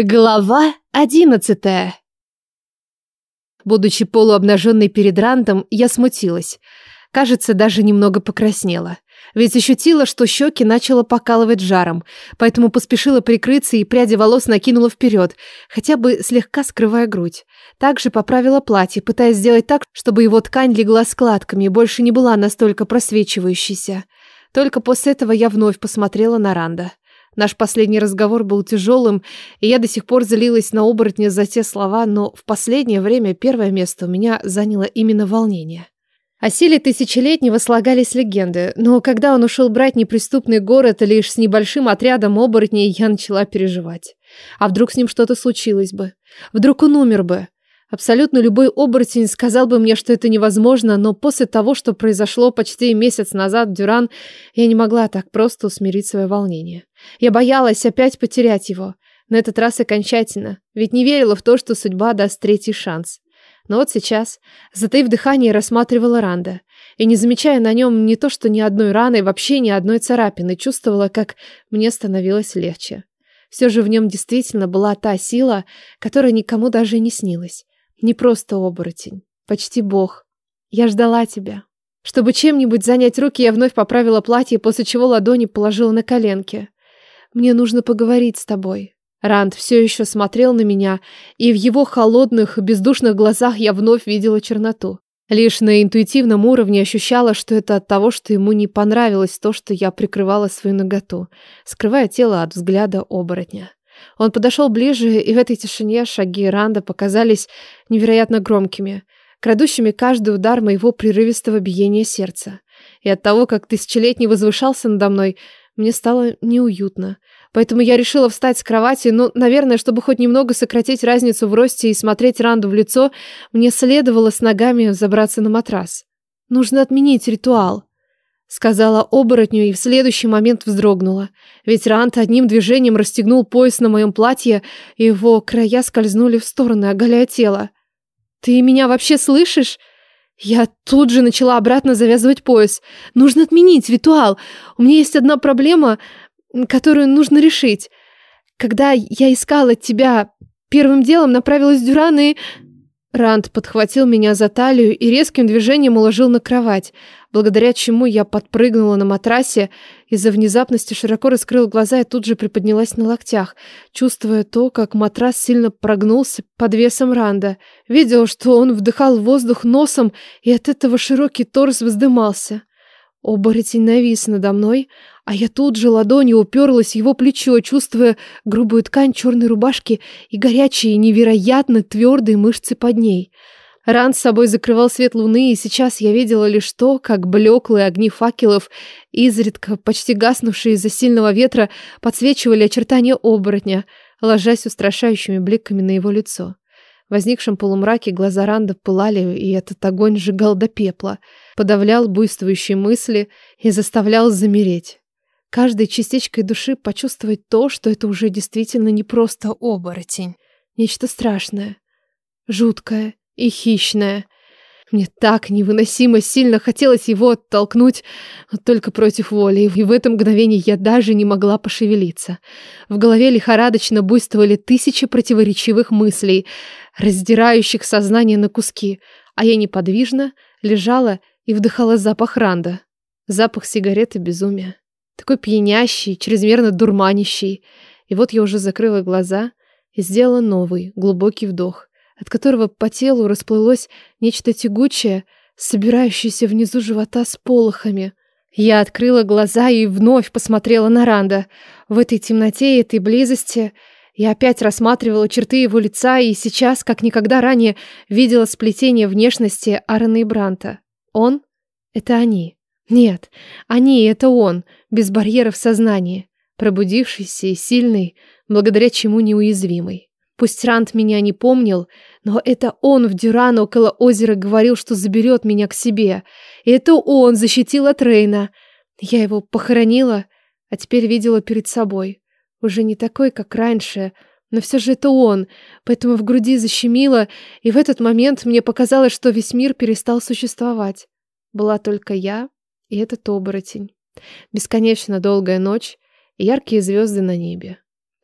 Глава 11 Будучи полуобнаженной перед Рантом, я смутилась. Кажется, даже немного покраснела. Ведь ощутила, что щеки начало покалывать жаром, поэтому поспешила прикрыться и пряди волос накинула вперед, хотя бы слегка скрывая грудь. Также поправила платье, пытаясь сделать так, чтобы его ткань легла складками и больше не была настолько просвечивающейся. Только после этого я вновь посмотрела на Ранда. — Наш последний разговор был тяжелым, и я до сих пор злилась на оборотня за те слова, но в последнее время первое место у меня заняло именно волнение. О силе тысячелетнего слагались легенды, но когда он ушел брать неприступный город лишь с небольшим отрядом оборотней, я начала переживать. А вдруг с ним что-то случилось бы? Вдруг он умер бы? Абсолютно любой оборотень сказал бы мне, что это невозможно, но после того, что произошло почти месяц назад в Дюран, я не могла так просто усмирить свое волнение. Я боялась опять потерять его. На этот раз окончательно, ведь не верила в то, что судьба даст третий шанс. Но вот сейчас, затаив дыхание, рассматривала Ранда. И не замечая на нем ни то что ни одной раны, вообще ни одной царапины, чувствовала, как мне становилось легче. Все же в нем действительно была та сила, которая никому даже не снилась не просто оборотень, почти бог. Я ждала тебя. Чтобы чем-нибудь занять руки, я вновь поправила платье, после чего ладони положила на коленки. Мне нужно поговорить с тобой. Ранд все еще смотрел на меня, и в его холодных, бездушных глазах я вновь видела черноту. Лишь на интуитивном уровне ощущала, что это от того, что ему не понравилось то, что я прикрывала свою ноготу, скрывая тело от взгляда оборотня. Он подошел ближе, и в этой тишине шаги Ранда показались невероятно громкими, крадущими каждый удар моего прерывистого биения сердца. И от того, как тысячелетний возвышался надо мной, мне стало неуютно. Поэтому я решила встать с кровати, но, наверное, чтобы хоть немного сократить разницу в росте и смотреть Ранду в лицо, мне следовало с ногами забраться на матрас. Нужно отменить ритуал. Сказала оборотню и в следующий момент вздрогнула. Ветеран одним движением расстегнул пояс на моем платье, его края скользнули в стороны, оголяя тело. «Ты меня вообще слышишь?» Я тут же начала обратно завязывать пояс. Нужно отменить ритуал. У меня есть одна проблема, которую нужно решить. Когда я искала тебя, первым делом направилась в Дюран и... Ранд подхватил меня за талию и резким движением уложил на кровать благодаря чему я подпрыгнула на матрасе, из-за внезапности широко раскрыл глаза и тут же приподнялась на локтях, чувствуя то, как матрас сильно прогнулся под весом Ранда. видел, что он вдыхал воздух носом, и от этого широкий торс вздымался. Оборотень навис надо мной, а я тут же ладонью уперлась его плечо, чувствуя грубую ткань черной рубашки и горячие, невероятно твердые мышцы под ней — Ран с собой закрывал свет луны, и сейчас я видела лишь то, как блеклые огни факелов, изредка почти гаснувшие из-за сильного ветра, подсвечивали очертания оборотня, ложась устрашающими бликами на его лицо. В возникшем полумраке глаза Ранда пылали, и этот огонь сжигал до пепла, подавлял буйствующие мысли и заставлял замереть. Каждой частичкой души почувствовать то, что это уже действительно не просто оборотень. Нечто страшное, жуткое и хищное. Мне так невыносимо сильно хотелось его оттолкнуть, но только против воли, и в это мгновение я даже не могла пошевелиться. В голове лихорадочно буйствовали тысячи противоречивых мыслей, раздирающих сознание на куски, а я неподвижно лежала и вдыхала запах ранда. Запах сигареты безумия. Такой пьянящий, чрезмерно дурманящий. И вот я уже закрыла глаза и сделала новый, глубокий вдох от которого по телу расплылось нечто тягучее, собирающееся внизу живота с полохами. Я открыла глаза и вновь посмотрела на Ранда. В этой темноте и этой близости я опять рассматривала черты его лица и сейчас, как никогда ранее, видела сплетение внешности Аарона и Бранта. Он — это они. Нет, они — это он, без барьеров сознания, пробудившийся и сильный, благодаря чему неуязвимый. Пусть Рант меня не помнил, но это он в Дюран около озера говорил, что заберет меня к себе. И это он защитил от Рейна. Я его похоронила, а теперь видела перед собой. Уже не такой, как раньше, но все же это он, поэтому в груди защемило, и в этот момент мне показалось, что весь мир перестал существовать. Была только я и этот оборотень. Бесконечно долгая ночь и яркие звезды на небе.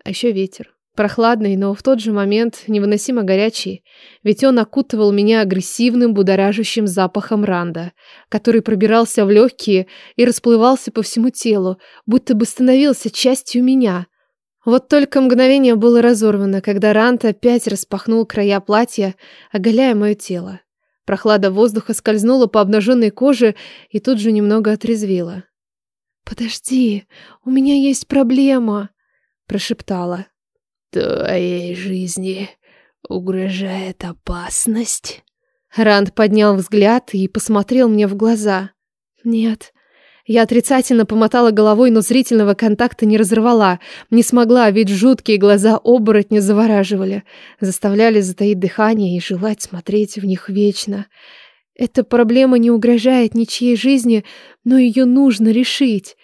А еще ветер прохладный, но в тот же момент невыносимо горячий, ведь он окутывал меня агрессивным, будоражащим запахом ранда, который пробирался в легкие и расплывался по всему телу, будто бы становился частью меня. Вот только мгновение было разорвано, когда ранд опять распахнул края платья, оголяя мое тело. Прохлада воздуха скользнула по обнаженной коже и тут же немного отрезвила. «Подожди, у меня есть проблема», – прошептала твоей жизни угрожает опасность?» Ранд поднял взгляд и посмотрел мне в глаза. «Нет». Я отрицательно помотала головой, но зрительного контакта не разорвала. Не смогла, ведь жуткие глаза оборотня завораживали. Заставляли затаить дыхание и желать смотреть в них вечно. Эта проблема не угрожает ничьей жизни, но ее нужно решить.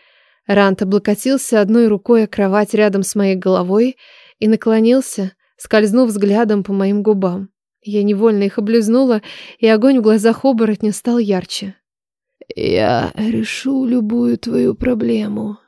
Рант облокотился одной рукой о кровать рядом с моей головой и наклонился, скользнув взглядом по моим губам. Я невольно их облизнула, и огонь в глазах оборотня стал ярче. «Я решу любую твою проблему».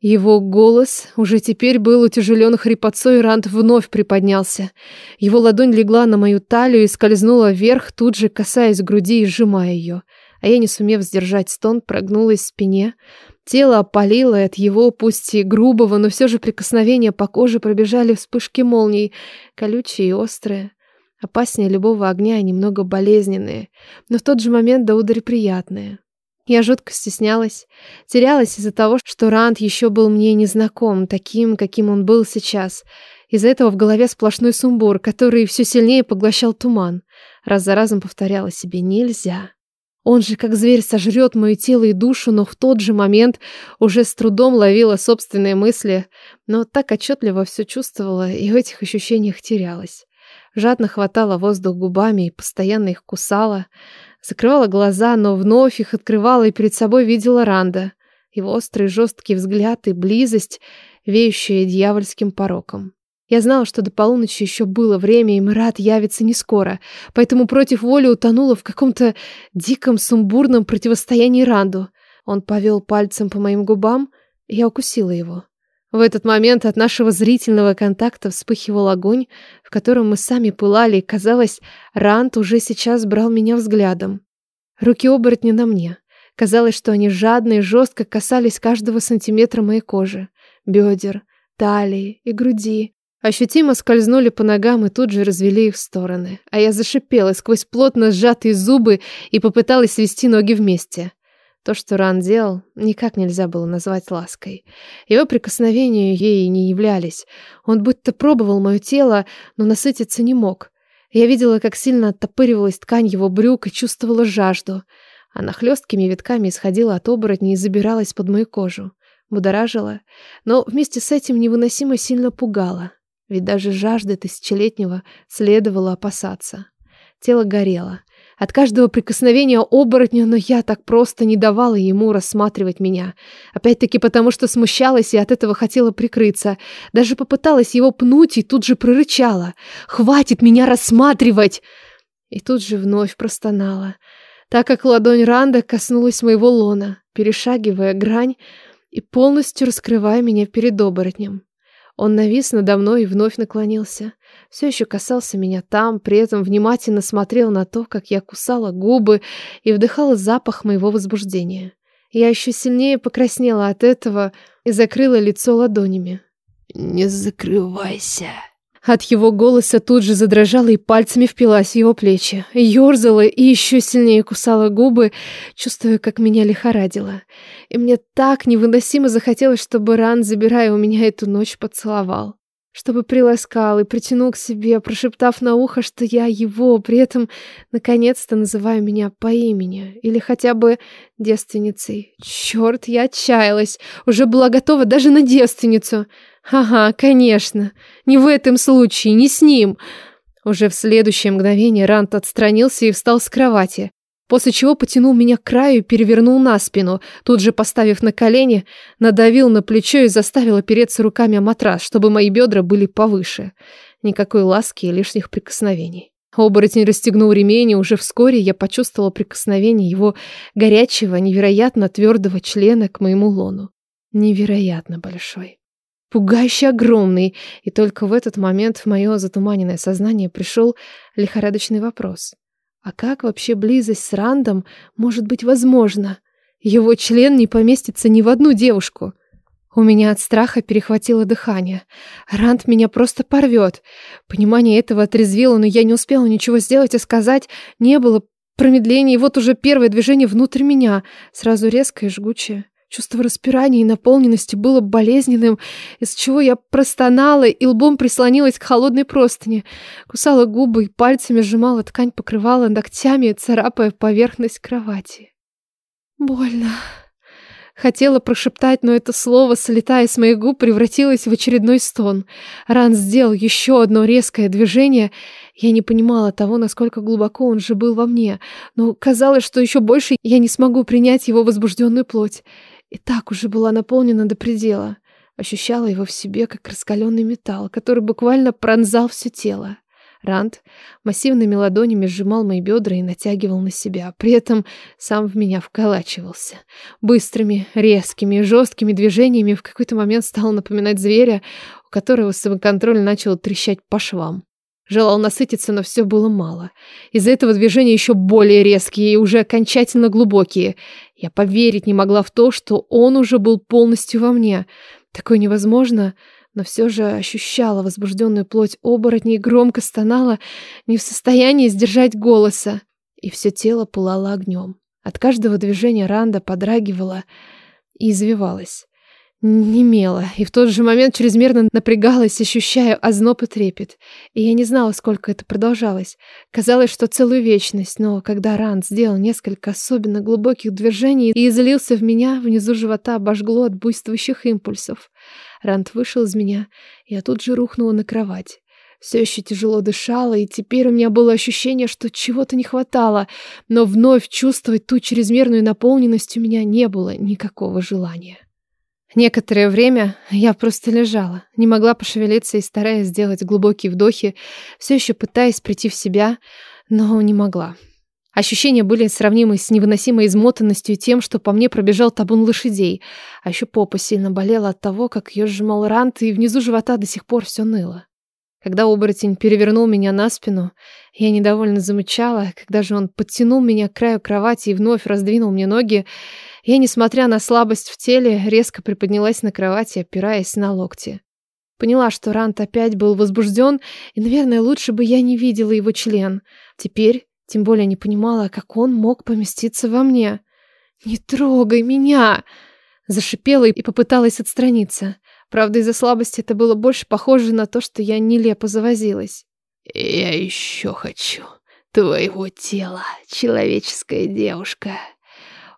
Его голос уже теперь был утяжелен хрипотцой, и Рант вновь приподнялся. Его ладонь легла на мою талию и скользнула вверх, тут же касаясь груди и сжимая ее. А я, не сумев сдержать стон, прогнулась в спине, Тело опалило, и от его, пусть и грубого, но все же прикосновения по коже пробежали вспышки молний, колючие и острые, опаснее любого огня и немного болезненные, но в тот же момент до ударя приятные. Я жутко стеснялась, терялась из-за того, что Ранд еще был мне незнаком, таким, каким он был сейчас. Из-за этого в голове сплошной сумбур, который все сильнее поглощал туман. Раз за разом повторяла себе «нельзя». Он же, как зверь, сожрет мою тело и душу, но в тот же момент уже с трудом ловила собственные мысли, но так отчетливо все чувствовала и в этих ощущениях терялась. Жадно хватала воздух губами и постоянно их кусала. Закрывала глаза, но вновь их открывала и перед собой видела Ранда. Его острый жесткий взгляд и близость, веющая дьявольским пороком. Я знала, что до полуночи еще было время, и Марат явится не скоро, поэтому против воли утонула в каком-то диком сумбурном противостоянии Ранду. Он повел пальцем по моим губам, и я укусила его. В этот момент от нашего зрительного контакта вспыхивал огонь, в котором мы сами пылали, и, казалось, Ранд уже сейчас брал меня взглядом. Руки оборотни на мне. Казалось, что они жадно и жестко касались каждого сантиметра моей кожи, бедер, талии и груди, Ощутимо скользнули по ногам и тут же развели их в стороны. А я зашипела сквозь плотно сжатые зубы и попыталась свести ноги вместе. То, что Ран делал, никак нельзя было назвать лаской. Его прикосновения ей не являлись. Он будто пробовал мое тело, но насытиться не мог. Я видела, как сильно оттопыривалась ткань его брюк и чувствовала жажду. Она хлесткими витками исходила от оборотни и забиралась под мою кожу. Будоражила, но вместе с этим невыносимо сильно пугала ведь даже жажда тысячелетнего следовало опасаться. Тело горело. От каждого прикосновения оборотня, но я так просто не давала ему рассматривать меня. Опять-таки потому, что смущалась и от этого хотела прикрыться. Даже попыталась его пнуть и тут же прорычала. «Хватит меня рассматривать!» И тут же вновь простонала, так как ладонь Ранда коснулась моего лона, перешагивая грань и полностью раскрывая меня перед оборотнем. Он навис надо мной и вновь наклонился. Все еще касался меня там, при этом внимательно смотрел на то, как я кусала губы и вдыхала запах моего возбуждения. Я еще сильнее покраснела от этого и закрыла лицо ладонями. «Не закрывайся!» От его голоса тут же задрожала и пальцами впилась в его плечи. Ёрзала и еще сильнее кусала губы, чувствуя, как меня лихорадило. И мне так невыносимо захотелось, чтобы Ран, забирая у меня эту ночь, поцеловал чтобы приласкал и притянул к себе, прошептав на ухо, что я его, при этом наконец-то называя меня по имени или хотя бы девственницей. Черт, я отчаялась, уже была готова даже на девственницу. Ага, конечно, не в этом случае, не с ним. Уже в следующее мгновение Рант отстранился и встал с кровати после чего потянул меня к краю и перевернул на спину, тут же поставив на колени, надавил на плечо и заставил опереться руками о матрас, чтобы мои бедра были повыше. Никакой ласки и лишних прикосновений. Оборотень расстегнул ремень, и уже вскоре я почувствовала прикосновение его горячего, невероятно твердого члена к моему лону. Невероятно большой. Пугающе огромный. И только в этот момент в мое затуманенное сознание пришел лихорадочный вопрос. А как вообще близость с Рандом может быть возможна? Его член не поместится ни в одну девушку. У меня от страха перехватило дыхание. Ранд меня просто порвет. Понимание этого отрезвило, но я не успела ничего сделать и сказать. Не было промедлений, и вот уже первое движение внутрь меня, сразу резкое и жгучее. Чувство распирания и наполненности было болезненным, из чего я простонала и лбом прислонилась к холодной простыне. Кусала губы и пальцами сжимала ткань покрывала ногтями, царапая поверхность кровати. «Больно», Хотела прошептать, но это слово, слетая с моих губ, превратилось в очередной стон. Ран сделал еще одно резкое движение. Я не понимала того, насколько глубоко он же был во мне, но казалось, что еще больше я не смогу принять его возбужденную плоть. И так уже была наполнена до предела. Ощущала его в себе, как раскаленный металл, который буквально пронзал все тело. Ранд массивными ладонями сжимал мои бедра и натягивал на себя, а при этом сам в меня вколачивался. Быстрыми, резкими, жесткими движениями в какой-то момент стал напоминать зверя, у которого самоконтроль начал трещать по швам. Желал насытиться, но все было мало. Из-за этого движения еще более резкие и уже окончательно глубокие. Я поверить не могла в то, что он уже был полностью во мне. Такое невозможно, но все же ощущала возбужденную плоть оборотней громко стонала, не в состоянии сдержать голоса. И все тело пылало огнем. От каждого движения Ранда подрагивала и извивалась. Немела и в тот же момент чрезмерно напрягалась, ощущая озноб и трепет. И я не знала, сколько это продолжалось. Казалось, что целую вечность, но когда Ранд сделал несколько особенно глубоких движений и излился в меня, внизу живота обожгло от буйствующих импульсов. Ранд вышел из меня, я тут же рухнула на кровать. Все еще тяжело дышала, и теперь у меня было ощущение, что чего-то не хватало, но вновь чувствовать ту чрезмерную наполненность у меня не было никакого желания. Некоторое время я просто лежала, не могла пошевелиться и стараясь сделать глубокие вдохи, все еще пытаясь прийти в себя, но не могла. Ощущения были сравнимы с невыносимой измотанностью тем, что по мне пробежал табун лошадей, а еще попа сильно болела от того, как ее сжимал рант, и внизу живота до сих пор все ныло. Когда оборотень перевернул меня на спину, я недовольно замычала, а когда же он подтянул меня к краю кровати и вновь раздвинул мне ноги, я, несмотря на слабость в теле, резко приподнялась на кровати, опираясь на локти. Поняла, что Рант опять был возбужден, и, наверное, лучше бы я не видела его член. Теперь, тем более не понимала, как он мог поместиться во мне. «Не трогай меня!» Зашипела и попыталась отстраниться. Правда, из-за слабости это было больше похоже на то, что я нелепо завозилась. «Я еще хочу твоего тела, человеческая девушка!»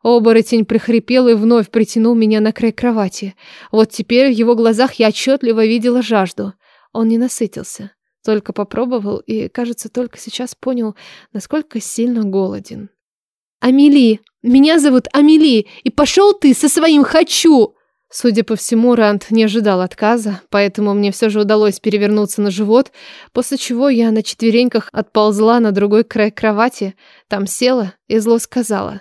Оборотень прихрипел и вновь притянул меня на край кровати. Вот теперь в его глазах я отчетливо видела жажду. Он не насытился. Только попробовал и, кажется, только сейчас понял, насколько сильно голоден. «Амели! Меня зовут Амели! И пошел ты со своим «хочу!»» Судя по всему, Ранд не ожидал отказа, поэтому мне все же удалось перевернуться на живот, после чего я на четвереньках отползла на другой край кровати, там села и зло сказала.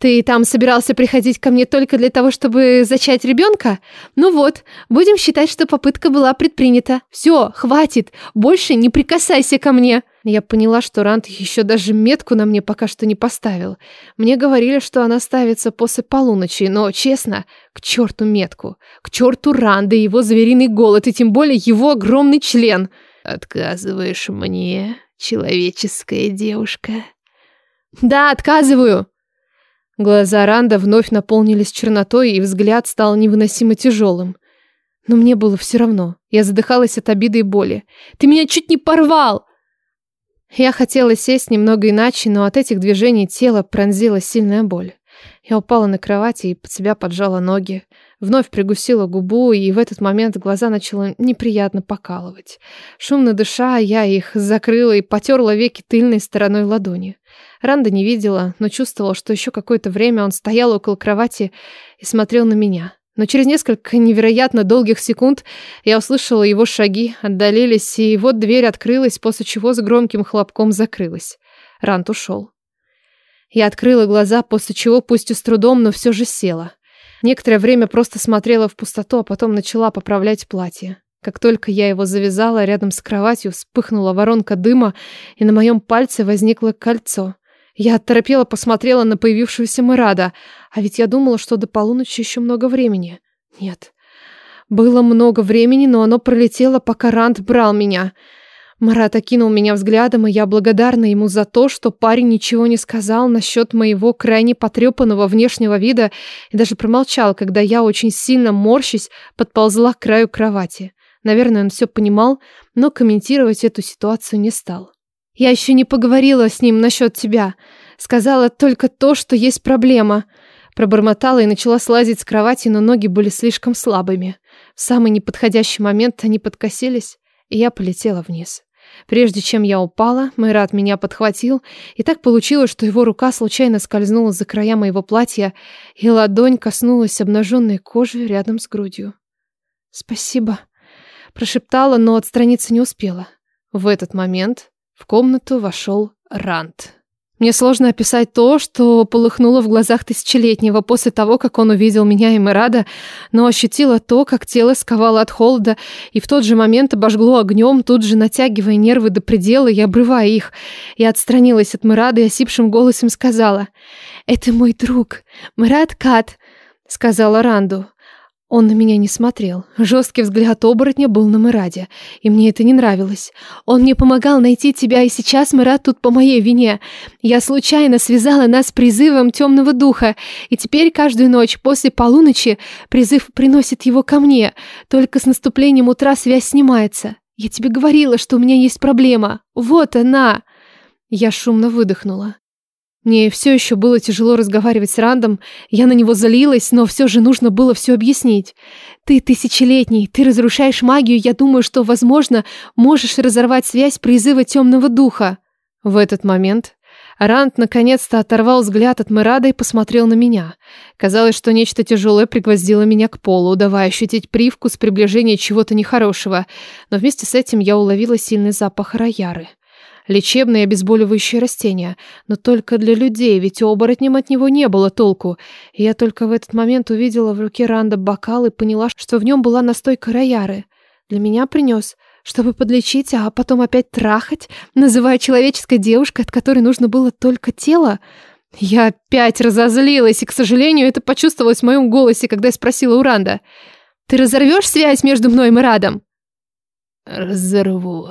Ты там собирался приходить ко мне только для того, чтобы зачать ребенка? Ну вот, будем считать, что попытка была предпринята. Все, хватит, больше не прикасайся ко мне. Я поняла, что Рант еще даже метку на мне пока что не поставил. Мне говорили, что она ставится после полуночи, но, честно, к черту метку. К черту Ранда и его звериный голод, и тем более его огромный член. «Отказываешь мне, человеческая девушка?» «Да, отказываю!» Глаза Ранда вновь наполнились чернотой, и взгляд стал невыносимо тяжелым. Но мне было все равно. Я задыхалась от обиды и боли. «Ты меня чуть не порвал!» Я хотела сесть немного иначе, но от этих движений тело пронзила сильная боль. Я упала на кровати и под себя поджала ноги вновь пригусила губу, и в этот момент глаза начала неприятно покалывать. Шумно дыша, я их закрыла и потерла веки тыльной стороной ладони. Ранда не видела, но чувствовала, что еще какое-то время он стоял около кровати и смотрел на меня. Но через несколько невероятно долгих секунд я услышала его шаги, отдалились, и вот дверь открылась, после чего с громким хлопком закрылась. Рант ушел. Я открыла глаза, после чего, пусть и с трудом, но все же села. Некоторое время просто смотрела в пустоту, а потом начала поправлять платье. Как только я его завязала, рядом с кроватью вспыхнула воронка дыма, и на моем пальце возникло кольцо. Я оторопела, посмотрела на появившуюся Мирада, а ведь я думала, что до полуночи еще много времени. Нет. Было много времени, но оно пролетело, пока Рант брал меня. — Марат окинул меня взглядом, и я благодарна ему за то, что парень ничего не сказал насчет моего крайне потрепанного внешнего вида и даже промолчал, когда я, очень сильно морщись, подползла к краю кровати. Наверное, он все понимал, но комментировать эту ситуацию не стал. «Я еще не поговорила с ним насчет тебя. Сказала только то, что есть проблема». Пробормотала и начала слазить с кровати, но ноги были слишком слабыми. В самый неподходящий момент они подкосились, и я полетела вниз. Прежде чем я упала, Майрат меня подхватил, и так получилось, что его рука случайно скользнула за края моего платья, и ладонь коснулась обнаженной кожи рядом с грудью. «Спасибо», — прошептала, но отстраниться не успела. В этот момент в комнату вошел Рант. Мне сложно описать то, что полыхнуло в глазах тысячелетнего после того, как он увидел меня и Мирада, но ощутила то, как тело сковало от холода, и в тот же момент обожгло огнем, тут же натягивая нервы до предела и обрывая их. Я отстранилась от Мирада и осипшим голосом сказала «Это мой друг, Мирад Кат», — сказала Ранду. Он на меня не смотрел. Жесткий взгляд оборотня был на Мираде, и мне это не нравилось. Он мне помогал найти тебя, и сейчас Мирад тут по моей вине. Я случайно связала нас призывом темного духа, и теперь каждую ночь после полуночи призыв приносит его ко мне. Только с наступлением утра связь снимается. Я тебе говорила, что у меня есть проблема. Вот она!» Я шумно выдохнула. Мне все еще было тяжело разговаривать с Рандом, я на него залилась, но все же нужно было все объяснить. Ты тысячелетний, ты разрушаешь магию, я думаю, что, возможно, можешь разорвать связь призыва темного духа. В этот момент Ранд наконец-то оторвал взгляд от Мерада и посмотрел на меня. Казалось, что нечто тяжелое пригвоздило меня к полу, давая ощутить привкус приближения чего-то нехорошего, но вместе с этим я уловила сильный запах рояры лечебные обезболивающие растения, но только для людей, ведь оборотнем от него не было толку. Я только в этот момент увидела в руке Ранда бокал и поняла, что в нем была настойка рояры. Для меня принес, чтобы подлечить, а потом опять трахать, называя человеческой девушкой, от которой нужно было только тело. Я опять разозлилась, и, к сожалению, это почувствовалось в моем голосе, когда я спросила у Ранда. «Ты разорвешь связь между мной и Радом?» «Разорву»,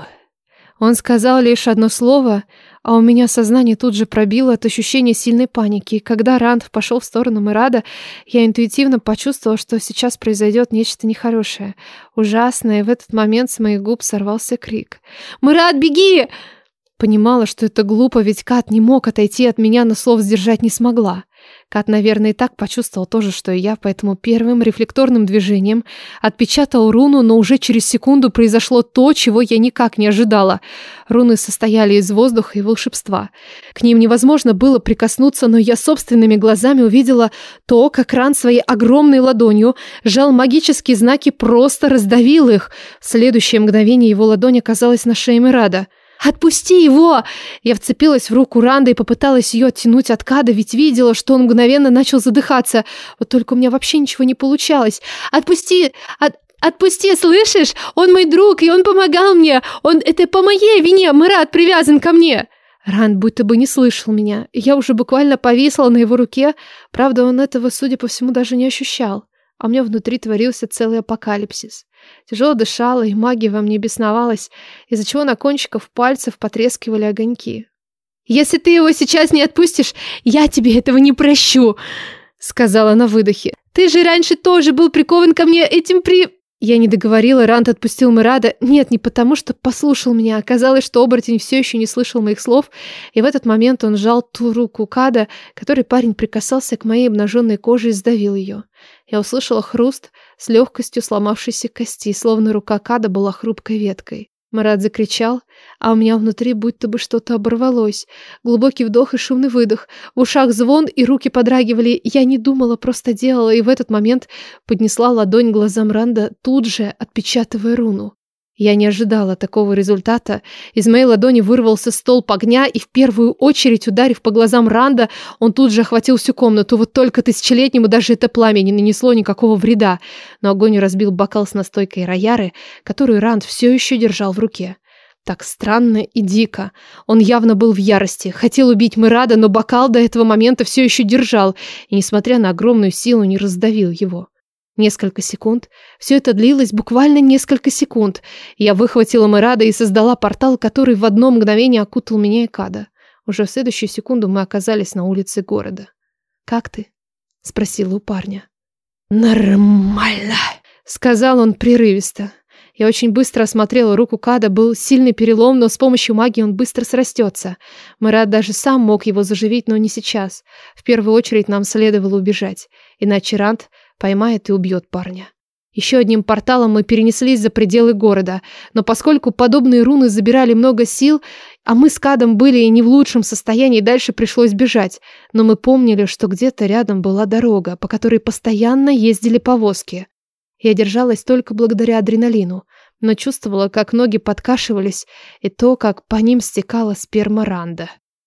он сказал лишь одно слово, а у меня сознание тут же пробило от ощущения сильной паники. Когда Ранд пошел в сторону Мирада, я интуитивно почувствовала, что сейчас произойдет нечто нехорошее, ужасное, и в этот момент с моих губ сорвался крик. «Мирад, беги!» Понимала, что это глупо, ведь Кат не мог отойти от меня, но слов сдержать не смогла. Кат, наверное, и так почувствовал тоже, что и я, поэтому первым рефлекторным движением отпечатал руну, но уже через секунду произошло то, чего я никак не ожидала. Руны состояли из воздуха и волшебства. К ним невозможно было прикоснуться, но я собственными глазами увидела то, как ран своей огромной ладонью жал магические знаки, просто раздавил их. В следующее мгновение его ладонь оказалась на шее Мирада. Отпусти его!» Я вцепилась в руку Ранды и попыталась ее оттянуть от када, ведь видела, что он мгновенно начал задыхаться. Вот только у меня вообще ничего не получалось. «Отпусти! От... Отпусти, слышишь? Он мой друг, и он помогал мне! Он... Это по моей вине! Марат привязан ко мне!» Ранд будто бы не слышал меня. Я уже буквально повисла на его руке. Правда, он этого, судя по всему, даже не ощущал. А у меня внутри творился целый апокалипсис. Тяжело дышала, и магия во мне бесновалась, из-за чего на кончиков пальцев потрескивали огоньки. «Если ты его сейчас не отпустишь, я тебе этого не прощу!» — сказала на выдохе. «Ты же раньше тоже был прикован ко мне этим при...» Я не договорила, Рант отпустил Мирада. Нет, не потому, что послушал меня. Оказалось, что оборотень все еще не слышал моих слов, и в этот момент он сжал ту руку Када, которой парень прикасался к моей обнаженной коже и сдавил ее. Я услышала хруст с легкостью сломавшейся кости, словно рука Када была хрупкой веткой. Марат закричал, а у меня внутри будто бы что-то оборвалось. Глубокий вдох и шумный выдох. В ушах звон и руки подрагивали. Я не думала, просто делала, и в этот момент поднесла ладонь глазам Ранда, тут же отпечатывая руну. Я не ожидала такого результата. Из моей ладони вырвался столб огня, и в первую очередь, ударив по глазам Ранда, он тут же охватил всю комнату. Вот только тысячелетнему даже это пламя не нанесло никакого вреда. Но огонь разбил бокал с настойкой рояры, которую Ранд все еще держал в руке. Так странно и дико. Он явно был в ярости, хотел убить Мирада, но бокал до этого момента все еще держал, и, несмотря на огромную силу, не раздавил его. Несколько секунд. Все это длилось буквально несколько секунд. Я выхватила Мирада и создала портал, который в одно мгновение окутал меня и Када. Уже в следующую секунду мы оказались на улице города. «Как ты?» — спросила у парня. «Нормально!» — сказал он прерывисто. Я очень быстро осмотрела руку Када, был сильный перелом, но с помощью магии он быстро срастется. Марат даже сам мог его заживить, но не сейчас. В первую очередь нам следовало убежать, иначе Рант поймает и убьет парня. Еще одним порталом мы перенеслись за пределы города, но поскольку подобные руны забирали много сил, а мы с Кадом были и не в лучшем состоянии, дальше пришлось бежать. Но мы помнили, что где-то рядом была дорога, по которой постоянно ездили повозки. Я держалась только благодаря адреналину, но чувствовала, как ноги подкашивались, и то, как по ним стекала сперма Ранда.